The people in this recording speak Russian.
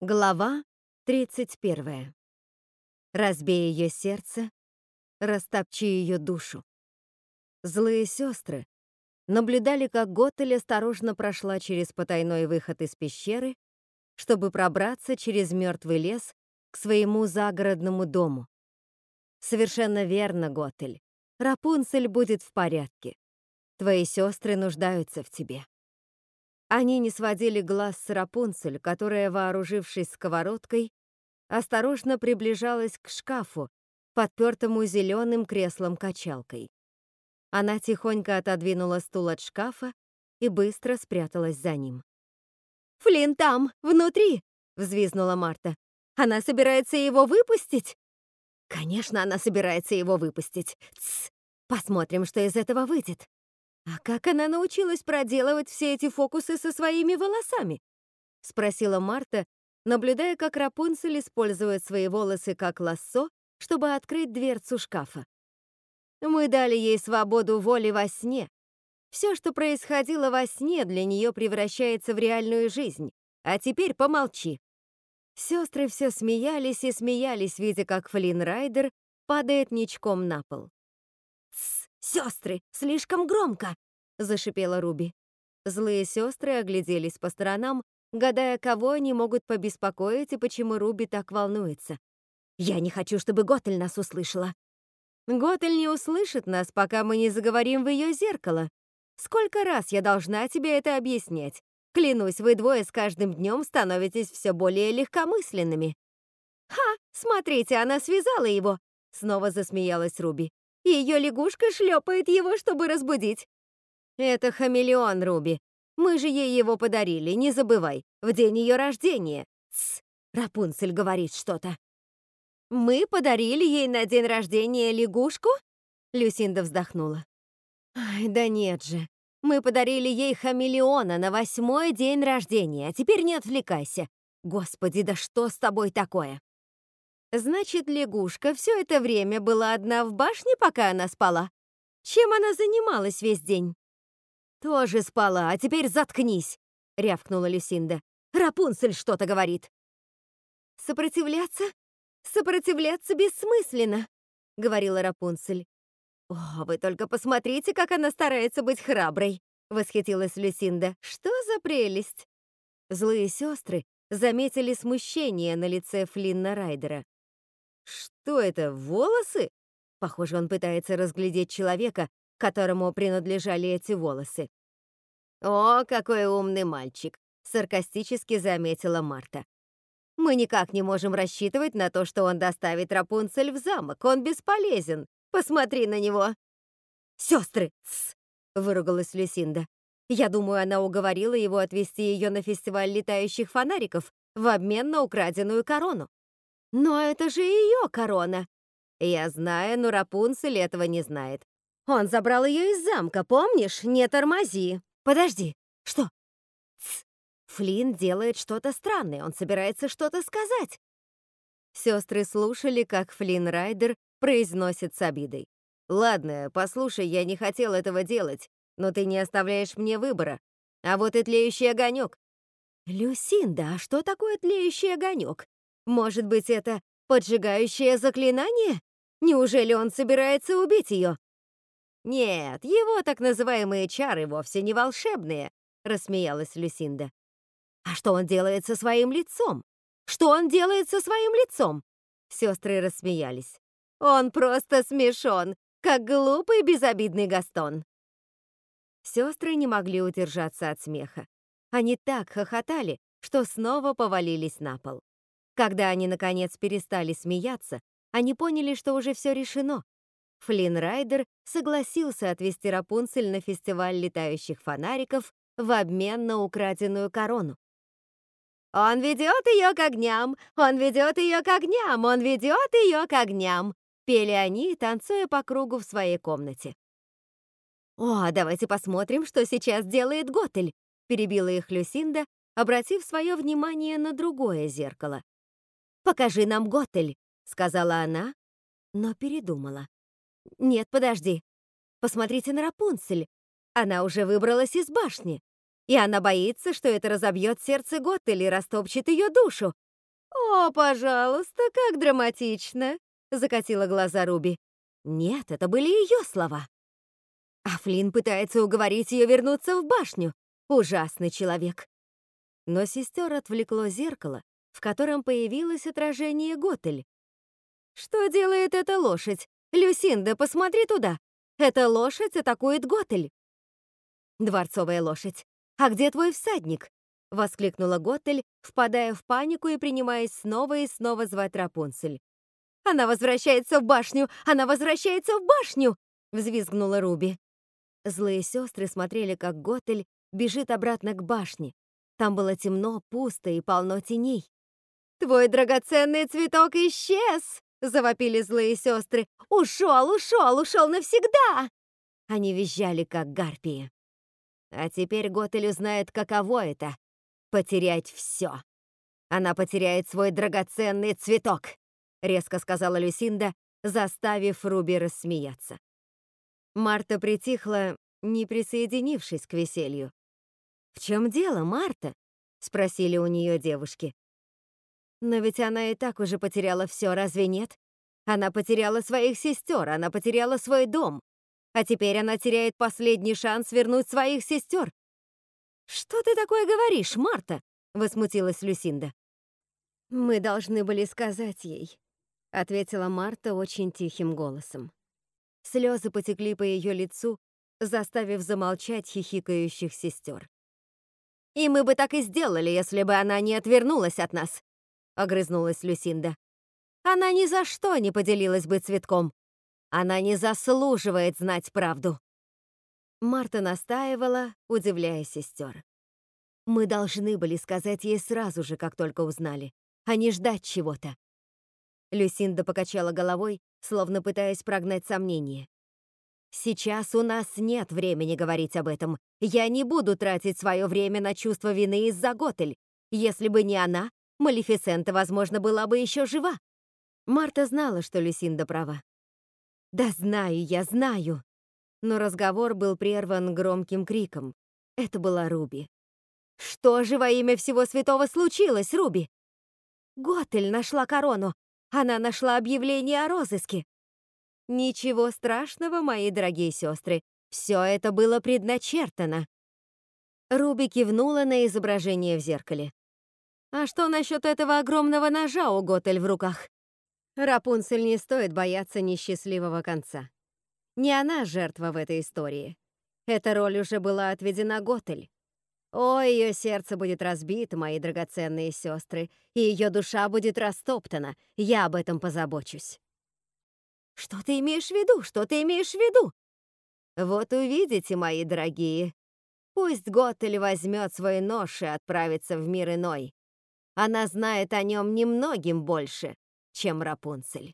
Глава 31. Разбей ее сердце, растопчи ее душу. Злые сестры наблюдали, как Готель осторожно прошла через потайной выход из пещеры, чтобы пробраться через мертвый лес к своему загородному дому. Совершенно верно, Готель. Рапунцель будет в порядке. Твои сестры нуждаются в тебе. Они не сводили глаз с Рапунцель, которая, вооружившись сковородкой, осторожно приближалась к шкафу, подпертому зеленым креслом-качалкой. Она тихонько отодвинула стул от шкафа и быстро спряталась за ним. «Флинн там, внутри!» — взвизнула Марта. «Она собирается его выпустить?» «Конечно, она собирается его выпустить. Тсс! Посмотрим, что из этого выйдет». «А как она научилась проделывать все эти фокусы со своими волосами?» — спросила Марта, наблюдая, как Рапунцель использует свои волосы как лассо, чтобы открыть дверцу шкафа. «Мы дали ей свободу воли во сне. Все, что происходило во сне, для нее превращается в реальную жизнь. А теперь помолчи». Сестры все смеялись и смеялись, видя, как Флинн Райдер падает ничком на пол. «Тсс, сестры, слишком громко!» — зашипела Руби. Злые сестры огляделись по сторонам, гадая, кого они могут побеспокоить и почему Руби так волнуется. «Я не хочу, чтобы Готель нас услышала». «Готель не услышит нас, пока мы не заговорим в ее зеркало. Сколько раз я должна тебе это объяснять? Клянусь, вы двое с каждым днем становитесь все более легкомысленными». «Ха, смотрите, она связала его!» Снова засмеялась Руби. Ее лягушка шлепает его, чтобы разбудить. Это хамелеон, Руби. Мы же ей его подарили, не забывай, в день ее рождения. Тсс, Рапунцель говорит что-то. Мы подарили ей на день рождения лягушку? Люсинда вздохнула. Ай, да нет же. Мы подарили ей хамелеона на восьмой день рождения, а теперь не отвлекайся. Господи, да что с тобой такое? Значит, лягушка все это время была одна в башне, пока она спала? Чем она занималась весь день? Тоже спала, а теперь заткнись, рявкнула Люсинда. Рапунцель что-то говорит. Сопротивляться? Сопротивляться бессмысленно, говорила Рапунцель. О, вы только посмотрите, как она старается быть храброй, восхитилась Люсинда. Что за прелесть? Злые сестры заметили смущение на лице Флинна Райдера. Что это, волосы? Похоже, он пытается разглядеть человека, которому принадлежали эти волосы. «О, какой умный мальчик!» — саркастически заметила Марта. «Мы никак не можем рассчитывать на то, что он доставит Рапунцель в замок. Он бесполезен. Посмотри на него!» «Сестры!» — выругалась Люсинда. «Я думаю, она уговорила его отвезти ее на фестиваль летающих фонариков в обмен на украденную корону. Но это же ее корона. Я знаю, но Рапунцель этого не знает. Он забрал ее из замка, помнишь? Не тормози. Подожди. Что? Тс. Флинн делает что-то странное. Он собирается что-то сказать. Сестры слушали, как Флинн Райдер произносит с обидой. «Ладно, послушай, я не хотел этого делать, но ты не оставляешь мне выбора. А вот и тлеющий огонек». «Люсинда, а что такое тлеющий огонек? Может быть, это поджигающее заклинание? Неужели он собирается убить ее? Нет, его так называемые чары вовсе не волшебные, рассмеялась Люсинда. А что он делает со своим лицом? Что он делает со своим лицом? Сестры рассмеялись. Он просто смешон, как глупый безобидный Гастон. Сестры не могли удержаться от смеха. Они так хохотали, что снова повалились на пол. Когда они, наконец, перестали смеяться, они поняли, что уже все решено. Флинн Райдер согласился отвезти Рапунцель на фестиваль летающих фонариков в обмен на украденную корону. «Он ведет ее к огням! Он ведет ее к огням! Он ведет ее к огням!» пели они, танцуя по кругу в своей комнате. «О, давайте посмотрим, что сейчас делает Готель», перебила их Люсинда, обратив свое внимание на другое зеркало. «Покажи нам Готель», — сказала она, но передумала. «Нет, подожди. Посмотрите на Рапунцель. Она уже выбралась из башни, и она боится, что это разобьет сердце Готель и растопчет ее душу. «О, пожалуйста, как драматично!» — закатила глаза Руби. Нет, это были ее слова. А Флинн пытается уговорить ее вернуться в башню. Ужасный человек. Но сестер отвлекло зеркало, в котором появилось отражение Готель. «Что делает эта лошадь? Люсинда, посмотри туда! Эта лошадь атакует Готель!» «Дворцовая лошадь! А где твой всадник?» — воскликнула Готель, впадая в панику и принимаясь снова и снова звать Рапунцель. «Она возвращается в башню! Она возвращается в башню!» — взвизгнула Руби. Злые сестры смотрели, как Готель бежит обратно к башне. Там было темно, пусто и полно теней. «Твой драгоценный цветок исчез!» — завопили злые сестры. «Ушел, ушел, ушел навсегда!» Они визжали, как гарпии. А теперь Готель узнает, каково это — потерять все. Она потеряет свой драгоценный цветок, — резко сказала Люсинда, заставив Руби рассмеяться. Марта притихла, не присоединившись к веселью. «В чем дело, Марта?» — спросили у нее девушки. Но ведь она и так уже потеряла все, разве нет? Она потеряла своих сестер, она потеряла свой дом. А теперь она теряет последний шанс вернуть своих сестер. «Что ты такое говоришь, Марта?» — возмутилась Люсинда. «Мы должны были сказать ей», — ответила Марта очень тихим голосом. Слезы потекли по ее лицу, заставив замолчать хихикающих сестер. «И мы бы так и сделали, если бы она не отвернулась от нас», — огрызнулась Люсинда. «Она ни за что не поделилась бы цветком. Она не заслуживает знать правду». Марта настаивала, удивляя сестер. «Мы должны были сказать ей сразу же, как только узнали, а не ждать чего-то». Люсинда покачала головой, словно пытаясь прогнать сомнения. Сейчас у нас нет времени говорить об этом. Я не буду тратить свое время на чувство вины из-за Готель. Если бы не она, Малефисента, возможно, была бы еще жива. Марта знала, что Люсинда права. «Да знаю, я знаю!» Но разговор был прерван громким криком. Это была Руби. «Что же во имя всего святого случилось, Руби?» «Готель нашла корону. Она нашла объявление о розыске. Ничего страшного, мои дорогие сестры, все это было предначертано. Руби кивнула на изображение в зеркале. А что насчет этого огромного ножа у Готель в руках? Рапунцель не стоит бояться несчастливого конца. Не она жертва в этой истории. Эта роль уже была отведена Готель. О, ее сердце будет разбито, мои драгоценные сестры, и ее душа будет растоптана. Я об этом позабочусь. Что ты имеешь в виду? Что ты имеешь в виду? Вот увидите, мои дорогие. Пусть Готель возьмет свой нож и отправится в мир иной. Она знает о нем немногим больше, чем Рапунцель.